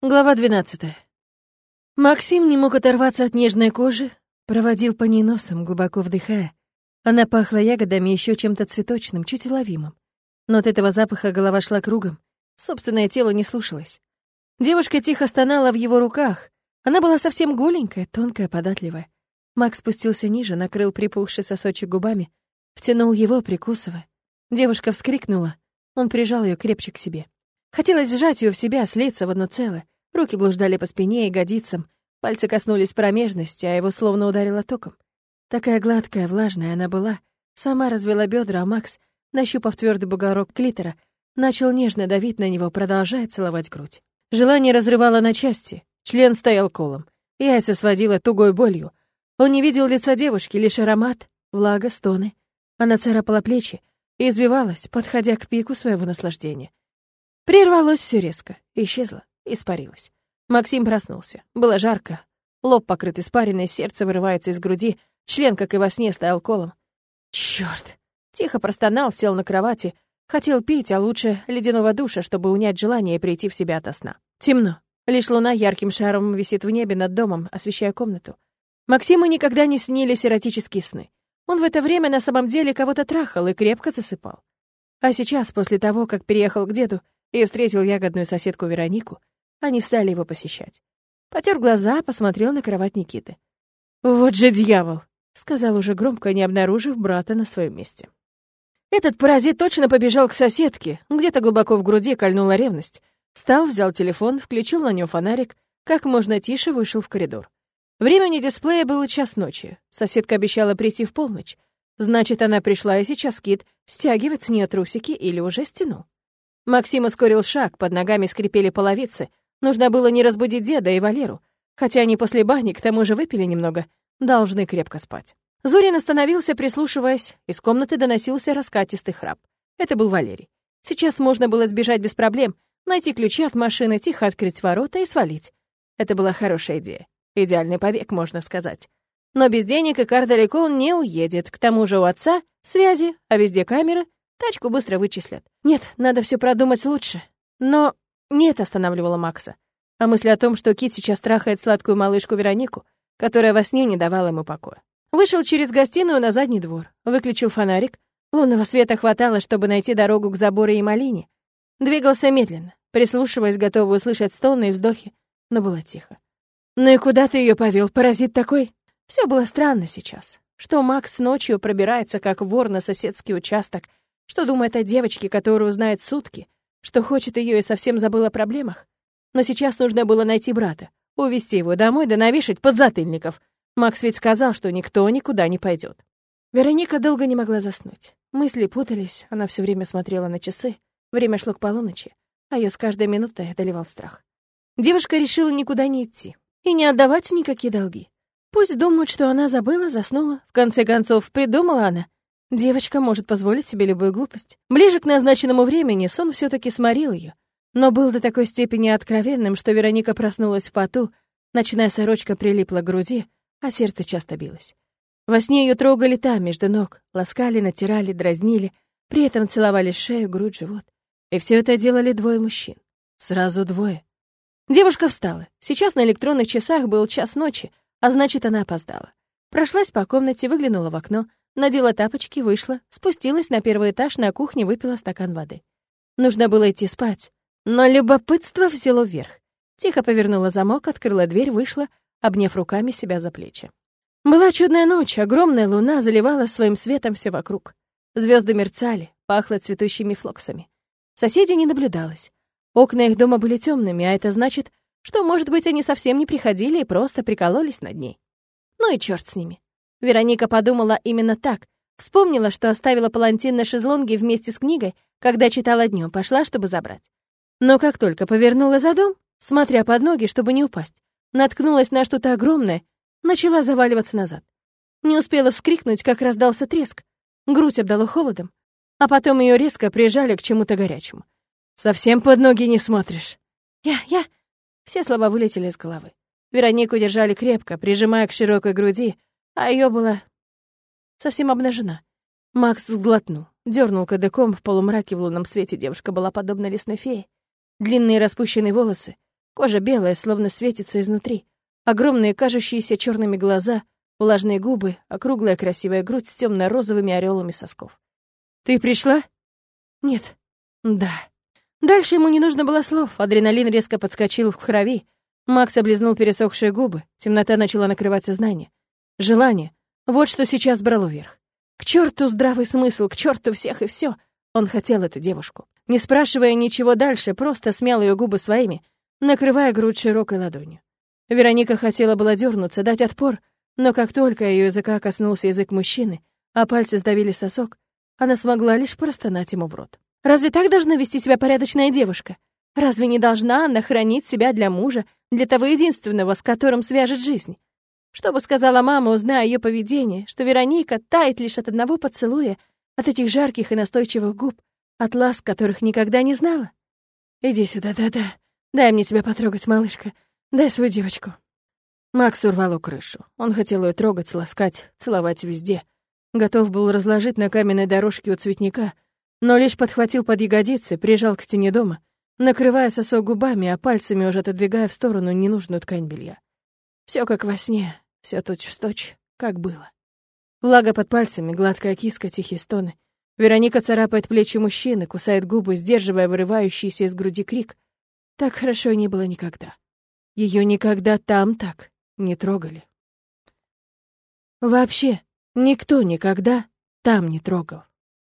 Глава 12. Максим не мог оторваться от нежной кожи, проводил по ней носом, глубоко вдыхая. Она пахла ягодами еще чем-то цветочным, чуть уловимым. Но от этого запаха голова шла кругом, собственное тело не слушалось. Девушка тихо стонала в его руках. Она была совсем голенькая, тонкая, податливая. Макс спустился ниже, накрыл припухший сосочек губами, втянул его, прикусывая. Девушка вскрикнула. Он прижал ее крепче к себе. Хотелось сжать ее в себя, слиться в одно целое. Руки блуждали по спине и ягодицам, пальцы коснулись промежности, а его словно ударило током. Такая гладкая, влажная она была. Сама развела бедра, а Макс, нащупав твердый бугорок клитора, начал нежно давить на него, продолжая целовать грудь. Желание разрывало на части, член стоял колом, яйца сводило тугой болью. Он не видел лица девушки, лишь аромат, влага, стоны. Она царапала плечи и извивалась, подходя к пику своего наслаждения. Прервалось все резко, исчезло, испарилось. Максим проснулся. Было жарко. Лоб покрыт испариной, сердце вырывается из груди, член, как и во сне, стоял колом. Черт! Тихо простонал, сел на кровати. Хотел пить, а лучше ледяного душа, чтобы унять желание и прийти в себя ото сна. Темно. Лишь луна ярким шаром висит в небе над домом, освещая комнату. Максиму никогда не снились эротические сны. Он в это время на самом деле кого-то трахал и крепко засыпал. А сейчас, после того, как переехал к деду, и встретил ягодную соседку Веронику, они стали его посещать. Потер глаза, посмотрел на кровать Никиты. «Вот же дьявол!» — сказал уже громко, не обнаружив брата на своем месте. Этот паразит точно побежал к соседке, где-то глубоко в груди кольнула ревность. Встал, взял телефон, включил на нем фонарик, как можно тише вышел в коридор. Времени дисплея было час ночи. Соседка обещала прийти в полночь. Значит, она пришла, и сейчас Кит стягивает с нее трусики или уже стянул. Максим ускорил шаг, под ногами скрипели половицы. Нужно было не разбудить деда и Валеру. Хотя они после бани к тому же выпили немного, должны крепко спать. Зорин остановился, прислушиваясь. Из комнаты доносился раскатистый храп. Это был Валерий. Сейчас можно было сбежать без проблем, найти ключи от машины, тихо открыть ворота и свалить. Это была хорошая идея. Идеальный побег, можно сказать. Но без денег и кар далеко он не уедет. К тому же у отца связи, а везде камеры — Тачку быстро вычислят. Нет, надо все продумать лучше. Но нет, останавливала Макса. А мысль о том, что Кит сейчас трахает сладкую малышку Веронику, которая во сне не давала ему покоя. Вышел через гостиную на задний двор, выключил фонарик. Лунного света хватало, чтобы найти дорогу к забору и малине. Двигался медленно, прислушиваясь, готовый услышать стоны и вздохи, но было тихо. «Ну и куда ты ее повел, паразит такой?» Все было странно сейчас. Что Макс ночью пробирается, как вор на соседский участок, что думает о девочке, которую знает сутки? Что хочет ее и совсем забыл о проблемах? Но сейчас нужно было найти брата, увезти его домой да навешать подзатыльников. Макс ведь сказал, что никто никуда не пойдет. Вероника долго не могла заснуть. Мысли путались, она все время смотрела на часы. Время шло к полуночи, а ее с каждой минутой одолевал страх. Девушка решила никуда не идти и не отдавать никакие долги. Пусть думают, что она забыла, заснула. В конце концов, придумала она — Девочка может позволить себе любую глупость. Ближе к назначенному времени сон все таки сморил ее, но был до такой степени откровенным, что Вероника проснулась в поту, ночная сорочка прилипла к груди, а сердце часто билось. Во сне ее трогали там, между ног, ласкали, натирали, дразнили, при этом целовали шею, грудь, живот. И все это делали двое мужчин. Сразу двое. Девушка встала. Сейчас на электронных часах был час ночи, а значит, она опоздала. Прошлась по комнате, выглянула в окно — надела тапочки, вышла, спустилась на первый этаж, на кухне выпила стакан воды. Нужно было идти спать, но любопытство взяло вверх. Тихо повернула замок, открыла дверь, вышла, обняв руками себя за плечи. Была чудная ночь, огромная луна заливала своим светом все вокруг. Звезды мерцали, пахло цветущими флоксами. Соседей не наблюдалось. Окна их дома были темными, а это значит, что, может быть, они совсем не приходили и просто прикололись над ней. Ну и черт с ними. Вероника подумала именно так. Вспомнила, что оставила палантин на шезлонге вместе с книгой, когда читала днем, пошла, чтобы забрать. Но как только повернула за дом, смотря под ноги, чтобы не упасть, наткнулась на что-то огромное, начала заваливаться назад. Не успела вскрикнуть, как раздался треск. Грудь обдало холодом, а потом ее резко прижали к чему-то горячему. «Совсем под ноги не смотришь». «Я, я...» Все слова вылетели из головы. Веронику держали крепко, прижимая к широкой груди, а ее была совсем обнажена. Макс сглотнул, дернул кадыком в полумраке в лунном свете. Девушка была подобна лесной фее. Длинные распущенные волосы, Кожа белая, словно светится изнутри. Огромные, кажущиеся черными глаза, влажные губы, округлая красивая грудь с темно-розовыми ореолами сосков. «Ты пришла?» «Нет». «Да». Дальше ему не нужно было слов. Адреналин резко подскочил в крови. Макс облизнул пересохшие губы. Темнота начала накрывать сознание. Желание. Вот что сейчас брало верх. К черту здравый смысл, к черту всех и все. Он хотел эту девушку. Не спрашивая ничего дальше, просто смял ее губы своими, накрывая грудь широкой ладонью. Вероника хотела было дернуться, дать отпор, но как только ее языка коснулся язык мужчины, а пальцы сдавили сосок, она смогла лишь простонать ему в рот. Разве так должна вести себя порядочная девушка? Разве не должна она хранить себя для мужа, для того единственного, с которым свяжет жизнь? Что бы сказала мама, узная ее поведение, что Вероника тает лишь от одного поцелуя, от этих жарких и настойчивых губ, от ласк, которых никогда не знала? Иди сюда, да-да. Дай мне тебя потрогать, малышка. Дай свою девочку. Макс урвал крышу. Он хотел ее трогать, ласкать, целовать везде. Готов был разложить на каменной дорожке у цветника — но лишь подхватил под ягодицы, прижал к стене дома, накрывая сосок губами, а пальцами уже отодвигая в сторону ненужную ткань белья. Все как во сне, все точь-в-точь, как было. Влага под пальцами, гладкая киска, тихие стоны. Вероника царапает плечи мужчины, кусает губы, сдерживая вырывающийся из груди крик. Так хорошо не было никогда. Ее никогда там так не трогали. Вообще, никто никогда там не трогал.